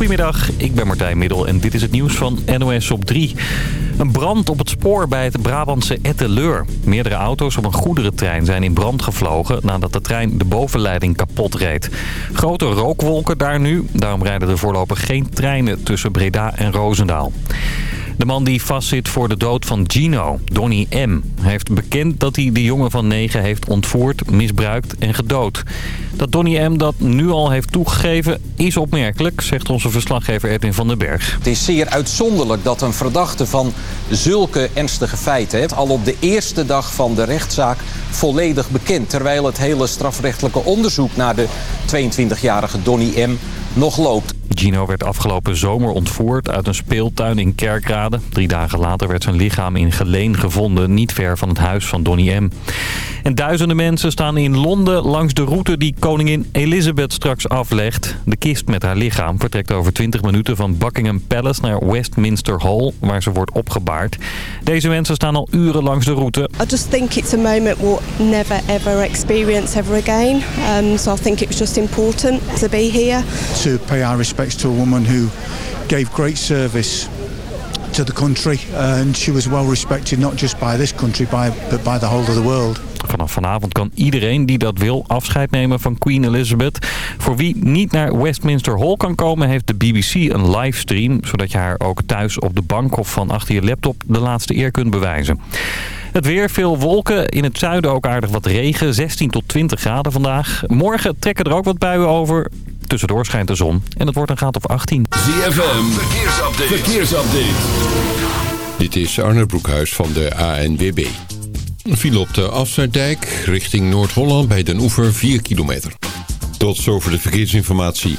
Goedemiddag, ik ben Martijn Middel en dit is het nieuws van NOS op 3. Een brand op het spoor bij het Brabantse Etteleur. Meerdere auto's op een goederentrein zijn in brand gevlogen... nadat de trein de bovenleiding kapot reed. Grote rookwolken daar nu. Daarom rijden er voorlopig geen treinen tussen Breda en Roosendaal. De man die vastzit voor de dood van Gino, Donny M., heeft bekend dat hij de jongen van 9 heeft ontvoerd, misbruikt en gedood. Dat Donny M. dat nu al heeft toegegeven is opmerkelijk, zegt onze verslaggever Edwin van den Berg. Het is zeer uitzonderlijk dat een verdachte van zulke ernstige feiten... heeft al op de eerste dag van de rechtszaak volledig bekend... terwijl het hele strafrechtelijke onderzoek naar de 22-jarige Donny M. nog loopt. Gino werd afgelopen zomer ontvoerd uit een speeltuin in Kerkrade. Drie dagen later werd zijn lichaam in Geleen gevonden, niet ver van het huis van Donny M. En duizenden mensen staan in Londen langs de route die koningin Elizabeth straks aflegt. De kist met haar lichaam vertrekt over 20 minuten van Buckingham Palace naar Westminster Hall, waar ze wordt opgebaard. Deze mensen staan al uren langs de route. I just think it's a moment we'll never ever experience ever again. Um, so I think it was just important to be here. To pay our to a woman who gave great service to the country and was well respected not just by this country by, but by the whole of the world. Vanaf vanavond kan iedereen die dat wil afscheid nemen van Queen Elizabeth. Voor wie niet naar Westminster Hall kan komen heeft de BBC een livestream... zodat je haar ook thuis op de bank of van achter je laptop de laatste eer kunt bewijzen. Het weer, veel wolken. In het zuiden ook aardig wat regen. 16 tot 20 graden vandaag. Morgen trekken er ook wat buien over. Tussendoor schijnt de zon. En het wordt een graad of 18. ZFM, verkeersupdate. verkeersupdate. Dit is Arne Broekhuis van de ANWB. Een file op de Afsluitdijk richting Noord-Holland bij Den Oever 4 kilometer. Tot zover de verkeersinformatie.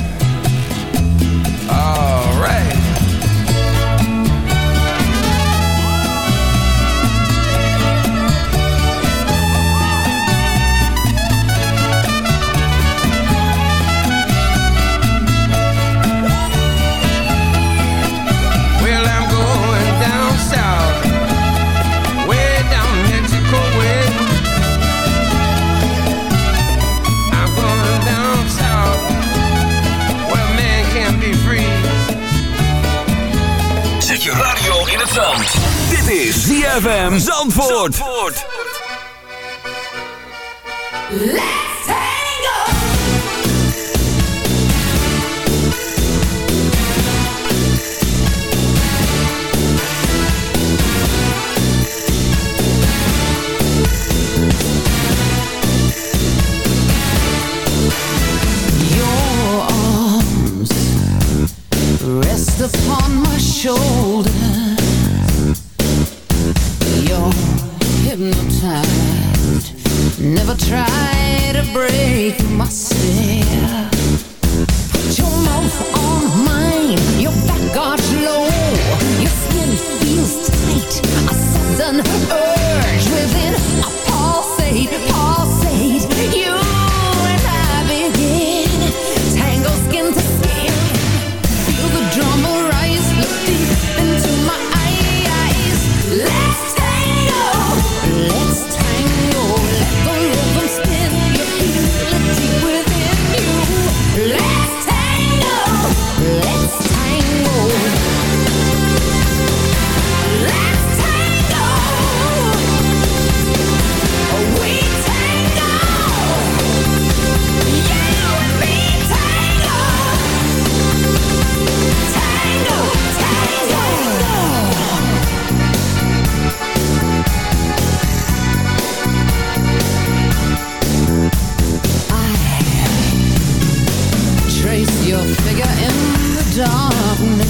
ZFM Zandvoort. Zandvoort. Darkness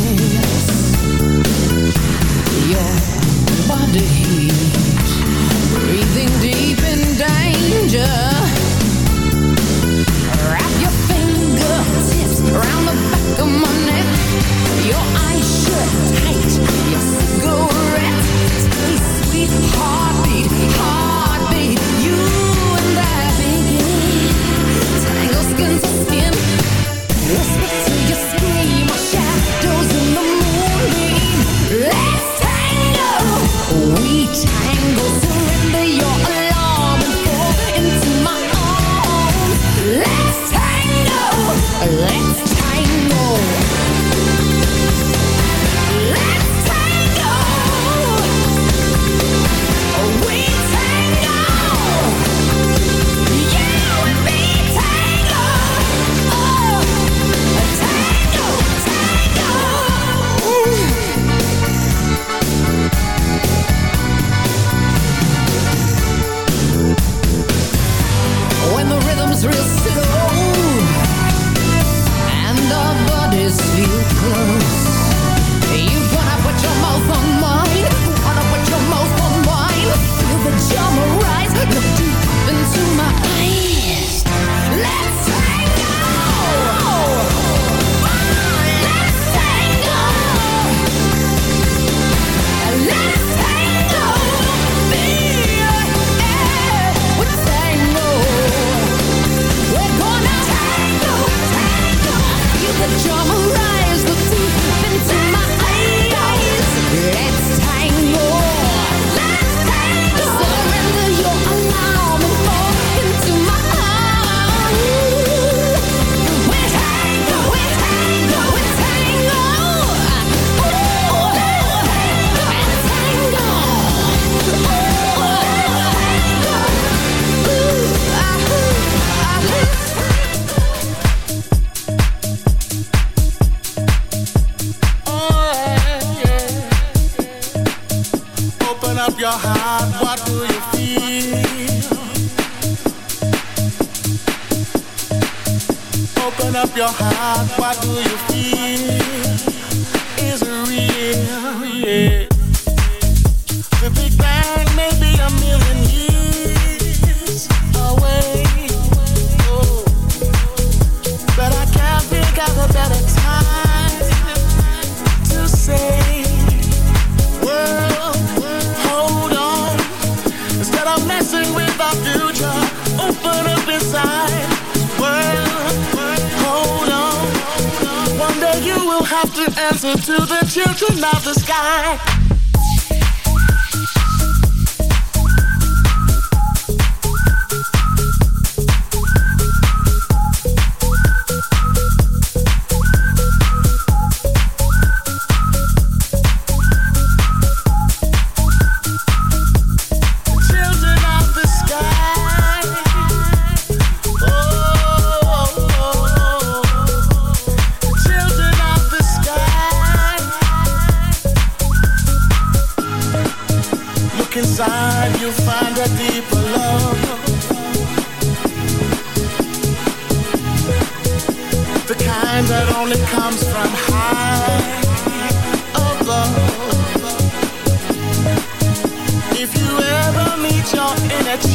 tampa do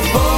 the boy.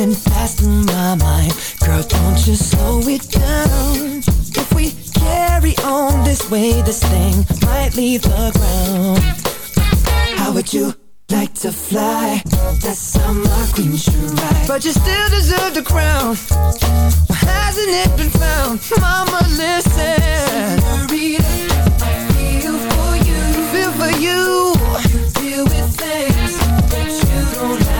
Running fast in my mind, girl, don't you slow it down. If we carry on this way, this thing might leave the ground. How would you? Like to fly, that's how my queen should ride But you still deserve the crown Why hasn't it been found? Mama, listen Senorita, I feel for you Feel for you You deal with things that you don't have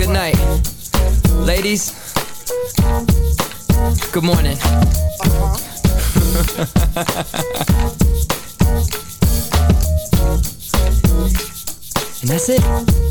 Good night. Ladies, good morning. Uh-huh. and that's it.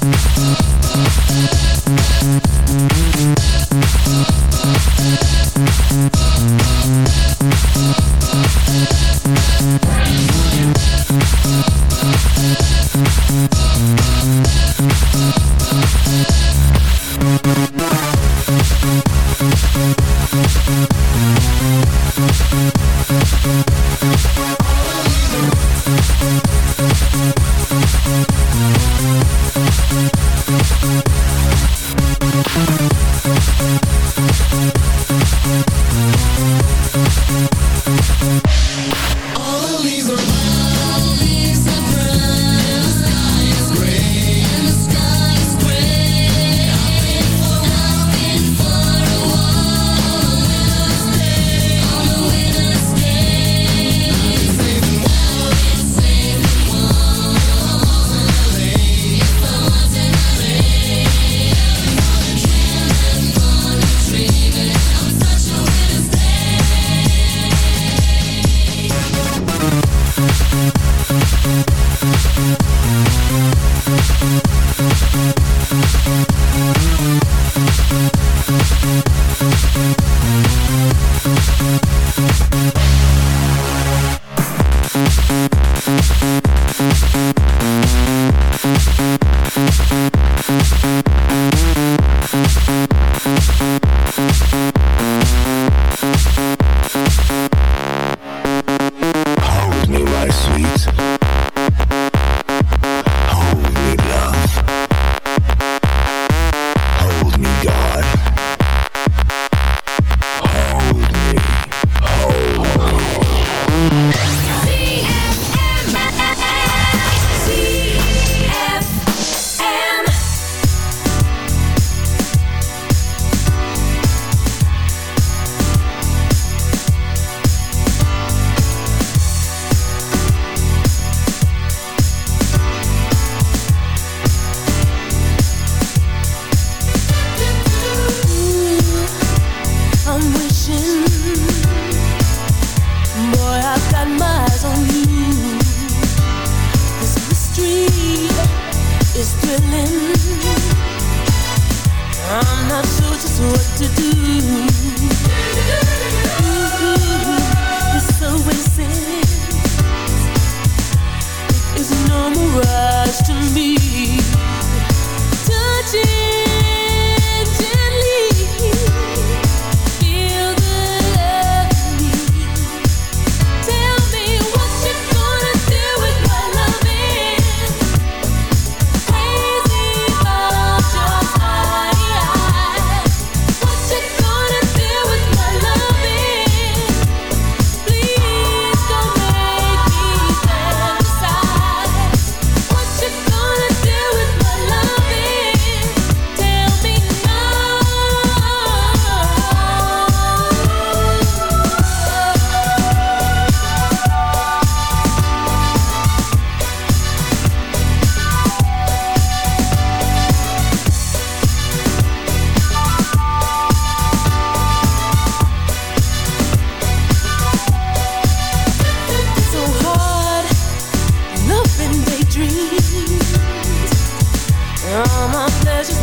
Thank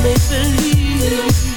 make believe.